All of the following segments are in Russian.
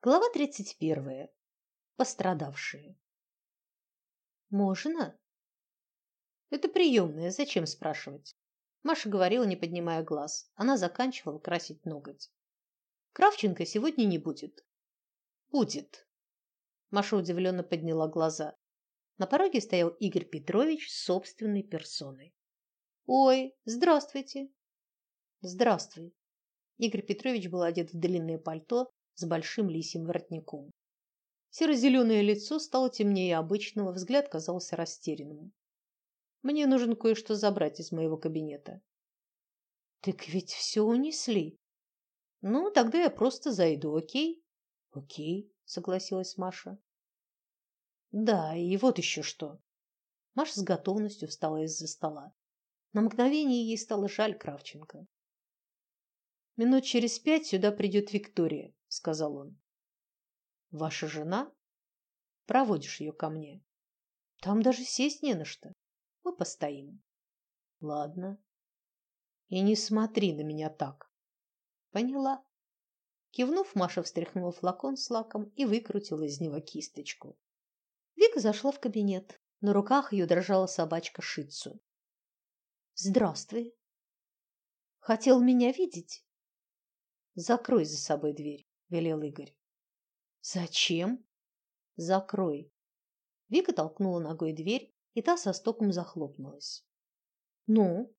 Глава тридцать первая. Пострадавшие. Можно? Это приемная, зачем спрашивать? Маша говорила, не поднимая глаз. Она заканчивала красить ноготь. Кравченко сегодня не будет. Будет. Маша удивленно подняла глаза. На пороге стоял Игорь Петрович собственной персоной. Ой, здравствуйте. Здравствуй. Игорь Петрович был одет в длинное пальто с большим лисьим воротником. Серо-зеленое лицо стало темнее обычного, взгляд казался растерянным. Мне нужно кое-что забрать из моего кабинета. Так ведь все унесли. Ну, тогда я просто зайду, о'кей? О'кей, согласилась Маша. Да, и вот еще что. Маша с готовностью встала из-за стола. На мгновение ей стало жаль Кравченко. Минут через пять сюда придет Виктория, сказал он. Ваша жена? Проводишь ее ко мне. Там даже сесть не на что. Мы постоим. Ладно. И не смотри на меня так. Поняла. Кивнув, Маша встряхнула флакон с лаком и выкрутила из него кисточку. Вика зашла в кабинет. На руках ее дрожала собачка Шицу. Здравствуй. Хотел меня видеть? Закрой за собой дверь, велел Игорь. Зачем? Закрой. Вика толкнула ногой дверь, и та со стуком захлопнулась. Ну,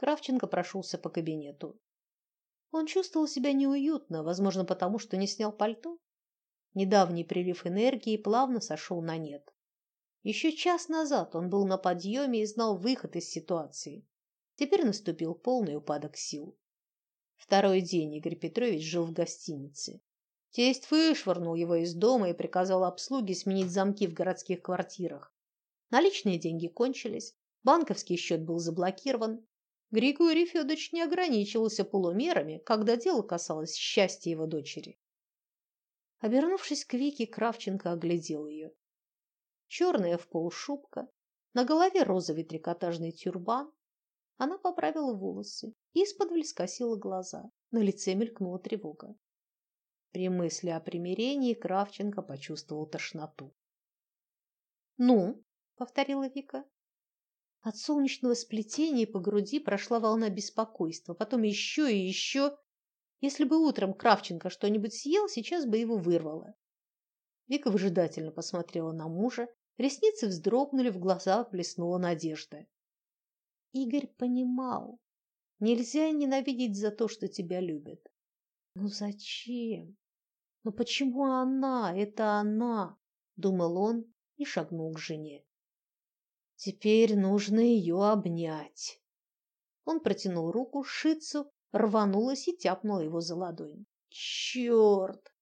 Кравченко прошелся по кабинету. Он чувствовал себя неуютно, возможно, потому что не снял пальто. Недавний прилив энергии плавно сошел на нет. Еще час назад он был на подъеме и знал выход из ситуации. Теперь наступил полный упадок сил. Второй день Игорь Петрович жил в гостинице. Тесть вышвырнул его из дома и приказал обслуге сменить замки в городских квартирах. Наличные деньги кончились, банковский счет был заблокирован. Григорий Федорович не ограничивался полумерами, когда дело касалось счастья его дочери. Обернувшись к Вике, Кравченко оглядел ее. Черная в пол шубка, на голове розовый трикотажный тюрбан, она поправила волосы, из-под скосила глаза. На лице мелькнула тревога. При мысли о примирении Кравченко почувствовал тошноту. "Ну?" повторила Вика. От солнечного сплетения по груди прошла волна беспокойства, потом еще и еще. Если бы утром Кравченко что-нибудь съел, сейчас бы его вырвало. Вика выжидательно посмотрела на мужа, ресницы вздрогнули, в глазах блеснула надежда. Игорь понимал, нельзя ненавидеть за то, что тебя любят. Ну зачем? Ну почему она? Это она, думал он и шагнул к жене. Теперь нужно ее обнять. Он протянул руку, Шицу рванулась и тяпнула его за ладонь. Черт!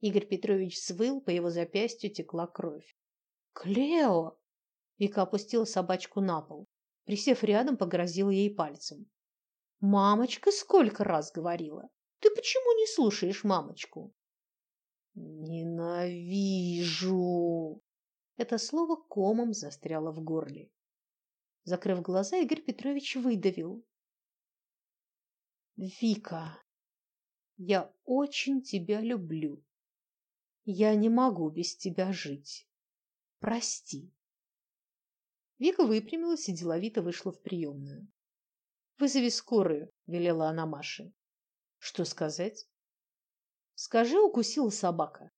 Игорь Петрович свыл, по его запястью текла кровь. Клео! Вика опустила собачку на пол. Присев рядом, погрозил ей пальцем. Мамочка сколько раз говорила. Ты почему не слушаешь мамочку? Ненавижу. Это слово комом застряло в горле. Закрыв глаза, Игорь Петрович выдавил: Вика, я очень тебя люблю. Я не могу без тебя жить. Прости. Вика выпрямилась и деловито вышла в приемную. Вызови скорую, велела она Маше. Что сказать? Скажи, укусила собака.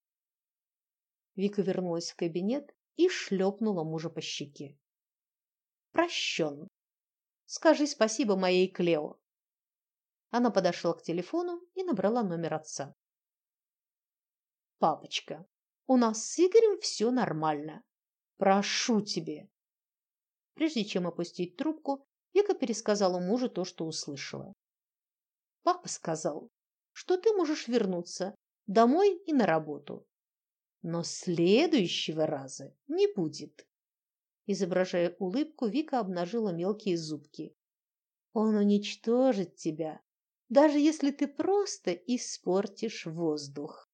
Вика вернулась в кабинет и шлепнула мужа по щеке. Прощен. Скажи спасибо моей Клео. Она подошла к телефону и набрала номер отца. Папочка, у нас с Игорем все нормально. Прошу тебе, Прежде чем опустить трубку, Вика пересказала мужу то, что услышала. Папа сказал, что ты можешь вернуться домой и на работу. Но следующего раза не будет. Изображая улыбку, Вика обнажила мелкие зубки. Он уничтожит тебя, даже если ты просто испортишь воздух.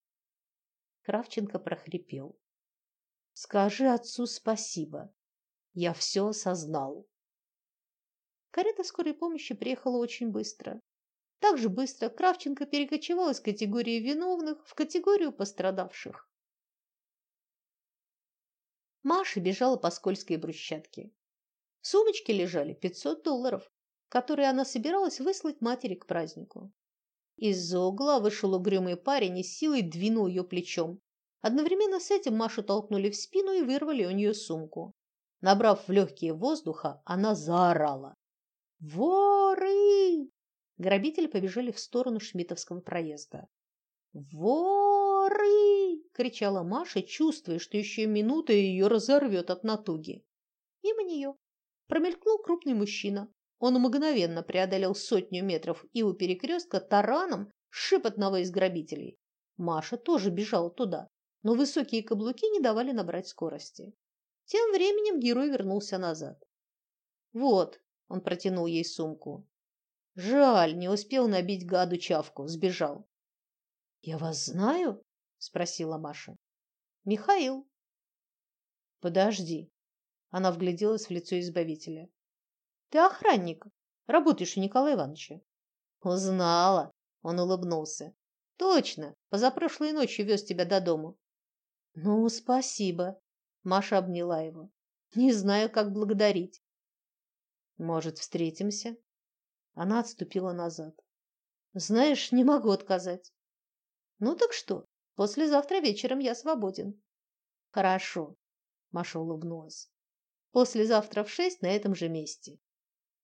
Кравченко прохрипел: "Скажи отцу спасибо. Я все осознал. Карета скорой помощи приехала очень быстро. Так же быстро Кравченко перекочевал из категории виновных в категорию пострадавших. Маша бежала по скользкой брусчатке. В сумочке лежали 500 долларов, которые она собиралась выслать матери к празднику. Из-за угла вышел угрюмый парень и силой двинул ее плечом. Одновременно с этим Машу толкнули в спину и вырвали у нее сумку. Набрав в легкие воздуха, она заорала: "Воры!" Грабители побежали в сторону Шмитовского проезда. "Воры!" кричала Маша, чувствуя, что еще минута ее разорвет от натуги. Мимо нее промелькнул крупный мужчина. Он мгновенно преодолел сотню метров и у перекрестка тараном сшиб одного из грабителей. Маша тоже бежала туда, но высокие каблуки не давали набрать скорости. Тем временем герой вернулся назад. Вот, он протянул ей сумку. Жаль, не успел набить гаду чавку, сбежал. Я вас знаю? спросила Маша. Михаил. Подожди. Она вгляделась в лицо избавителя. Ты охранник, работаешь у Николая Ивановича. Узнала, он улыбнулся. Точно, позапрошлой ночью вез тебя до дому. Ну, спасибо. Маша обняла его. Не знаю, как благодарить. Может, встретимся? Она отступила назад. Знаешь, не могу отказать. Ну так что? Послезавтра вечером я свободен. Хорошо. Маша улыбнулась. Послезавтра в шесть на этом же месте.